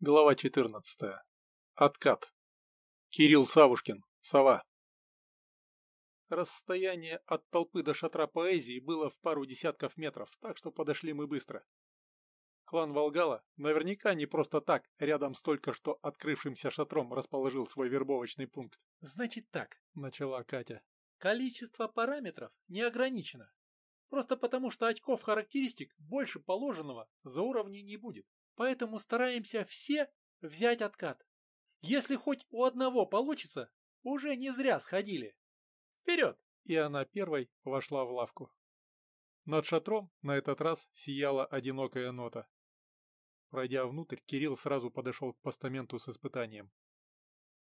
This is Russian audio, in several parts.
Глава 14. Откат. Кирилл Савушкин. Сова. Расстояние от толпы до шатра поэзии было в пару десятков метров, так что подошли мы быстро. Клан Волгала наверняка не просто так рядом с только что открывшимся шатром расположил свой вербовочный пункт. «Значит так», — начала Катя. «Количество параметров не ограничено. Просто потому, что очков характеристик больше положенного за уровни не будет. Поэтому стараемся все взять откат. Если хоть у одного получится, уже не зря сходили. Вперед! И она первой вошла в лавку. Над шатром на этот раз сияла одинокая нота. Пройдя внутрь, Кирилл сразу подошел к постаменту с испытанием.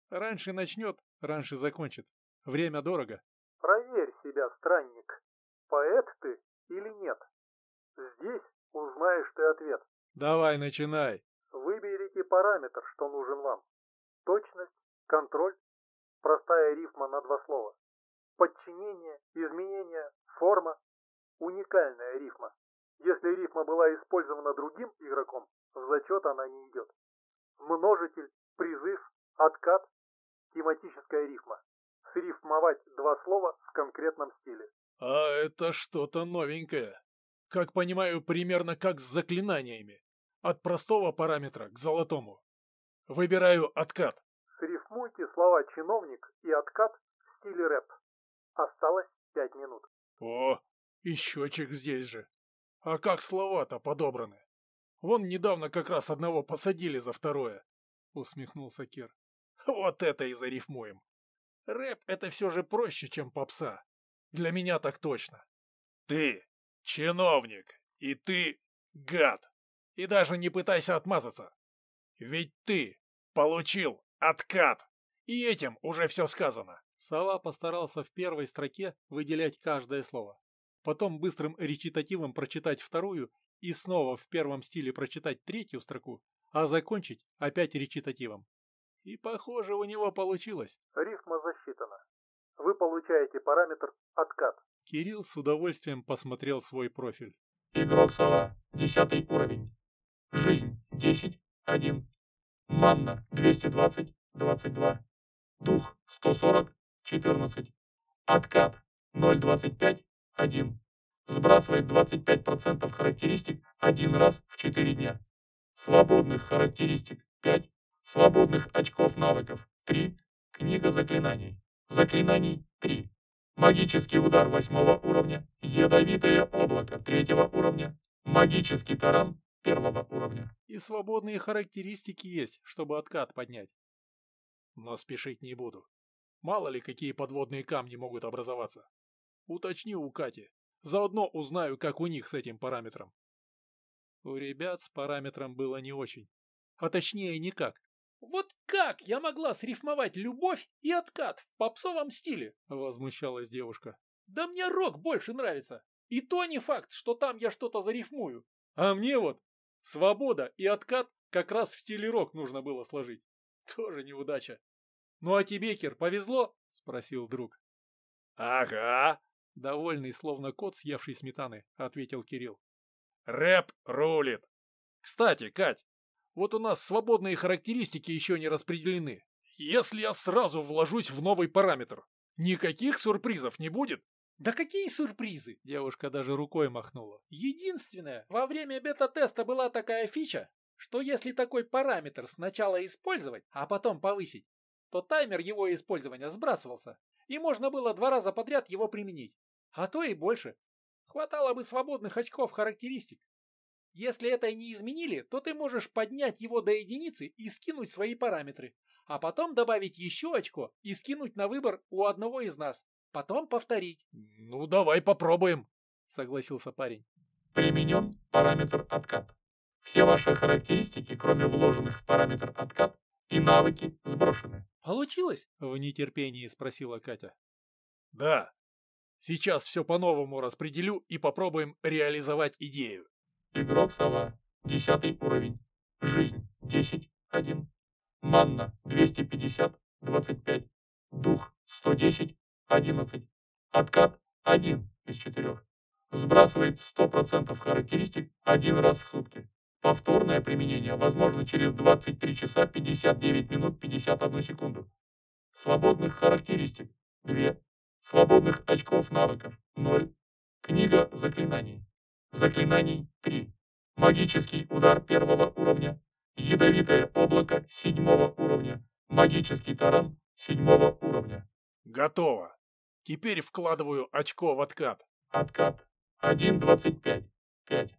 Раньше начнет, раньше закончит. Время дорого. Проверь себя, странник. Поэт ты или нет? Здесь узнаешь ты ответ. Давай, начинай. Выберите параметр, что нужен вам. Точность, контроль, простая рифма на два слова. Подчинение, изменение, форма, уникальная рифма. Если рифма была использована другим игроком, в зачет она не идет. Множитель, призыв, откат, тематическая рифма. Срифмовать два слова в конкретном стиле. А это что-то новенькое. Как понимаю, примерно как с заклинаниями. От простого параметра к золотому. Выбираю откат. Срифмуйте слова «чиновник» и «откат» в стиле рэп. Осталось пять минут. О, и счетчик здесь же. А как слова-то подобраны? Вон недавно как раз одного посадили за второе. Усмехнулся Кир. Вот это и зарифмуем. Рэп — это все же проще, чем попса. Для меня так точно. Ты — чиновник, и ты — гад. И даже не пытайся отмазаться. Ведь ты получил откат. И этим уже все сказано. Сова постарался в первой строке выделять каждое слово. Потом быстрым речитативом прочитать вторую и снова в первом стиле прочитать третью строку, а закончить опять речитативом. И похоже у него получилось. Рифма засчитана. Вы получаете параметр откат. Кирилл с удовольствием посмотрел свой профиль. Игрок Сова, десятый уровень. Жизнь 10, 1. Манна 220, 22. Дух 140, 14. Откат 0,25, 1. Сбрасывает 25% характеристик один раз в 4 дня. Свободных характеристик 5. Свободных очков навыков 3. Книга заклинаний. Заклинаний 3. Магический удар 8 уровня. Ядовитое облако 3 уровня. Магический таран первого уровня. И свободные характеристики есть, чтобы откат поднять. Но спешить не буду. Мало ли, какие подводные камни могут образоваться. Уточню у Кати. Заодно узнаю, как у них с этим параметром. У ребят с параметром было не очень. А точнее, никак. «Вот как я могла срифмовать любовь и откат в попсовом стиле?» — возмущалась девушка. «Да мне рок больше нравится. И то не факт, что там я что-то зарифмую. А мне вот Свобода и откат как раз в стиле рок нужно было сложить. Тоже неудача. «Ну а тебе, Кир, повезло?» — спросил друг. «Ага!» — довольный, словно кот, съевший сметаны, — ответил Кирилл. «Рэп рулит!» «Кстати, Кать, вот у нас свободные характеристики еще не распределены. Если я сразу вложусь в новый параметр, никаких сюрпризов не будет?» Да какие сюрпризы? Девушка даже рукой махнула. Единственное, во время бета-теста была такая фича, что если такой параметр сначала использовать, а потом повысить, то таймер его использования сбрасывался, и можно было два раза подряд его применить. А то и больше. Хватало бы свободных очков характеристик. Если это и не изменили, то ты можешь поднять его до единицы и скинуть свои параметры, а потом добавить еще очко и скинуть на выбор у одного из нас. Потом повторить. Ну, давай попробуем, согласился парень. Применен параметр откат. Все ваши характеристики, кроме вложенных в параметр откат, и навыки сброшены. Получилось? В нетерпении спросила Катя. Да. Сейчас все по-новому распределю и попробуем реализовать идею. Игрок Сова, десятый уровень. Жизнь, 10, 1. Манна, 250, 25. Дух, 110, 11. Откат 1 из 4. Сбрасывает 100% характеристик один раз в сутки. Повторное применение возможно через 23 часа 59 минут 51 секунду. Свободных характеристик 2. Свободных очков навыков 0. Книга заклинаний. Заклинаний 3. Магический удар первого уровня. Ядовитое облако седьмого уровня. Магический таран седьмого уровня. Готово. Теперь вкладываю очко в откат. Откат 1.25. 5.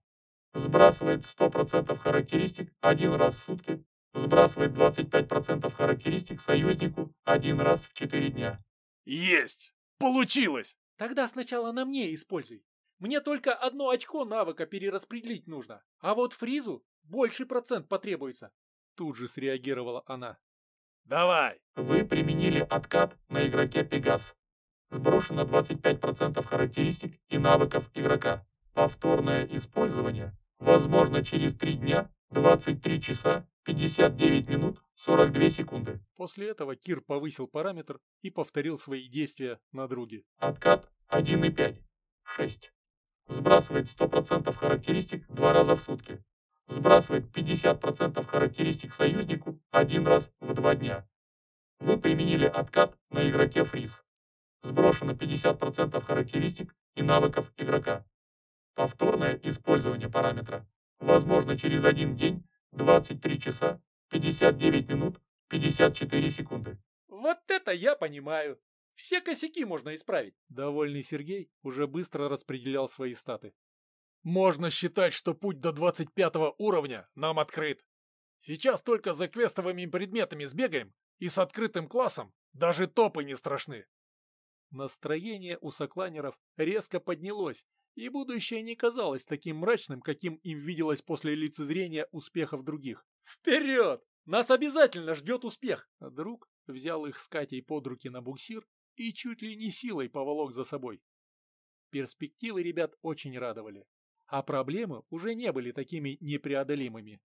Сбрасывает 100% характеристик один раз в сутки. Сбрасывает 25% характеристик союзнику один раз в 4 дня. Есть! Получилось! Тогда сначала на мне используй. Мне только одно очко навыка перераспределить нужно, а вот Фризу больший процент потребуется. Тут же среагировала она. Давай! Вы применили откат на игроке Пегас. Сброшено 25% характеристик и навыков игрока. Повторное использование возможно через 3 дня, 23 часа, 59 минут, 42 секунды. После этого Кир повысил параметр и повторил свои действия на друге. Откат 1,5. 6. Сбрасывает 100% характеристик два раза в сутки. Сбрасывает 50% характеристик союзнику один раз в два дня. Вы применили откат на игроке фриз. Сброшено 50% характеристик и навыков игрока. Повторное использование параметра возможно через один день, 23 часа, 59 минут, 54 секунды. Вот это я понимаю. Все косяки можно исправить. Довольный Сергей уже быстро распределял свои статы. Можно считать, что путь до 25 уровня нам открыт. Сейчас только за квестовыми предметами сбегаем, и с открытым классом даже топы не страшны. Настроение у сокланеров резко поднялось, и будущее не казалось таким мрачным, каким им виделось после лицезрения успехов других. «Вперед! Нас обязательно ждет успех!» Друг взял их с Катей под руки на буксир и чуть ли не силой поволок за собой. Перспективы ребят очень радовали, а проблемы уже не были такими непреодолимыми.